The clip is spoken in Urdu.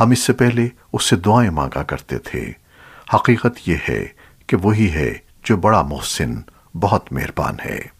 ہم اس سے پہلے اس سے دعائیں مانگا کرتے تھے۔ حقیقت یہ ہے کہ وہی ہے جو بڑا محسن، بہت مہربان ہے۔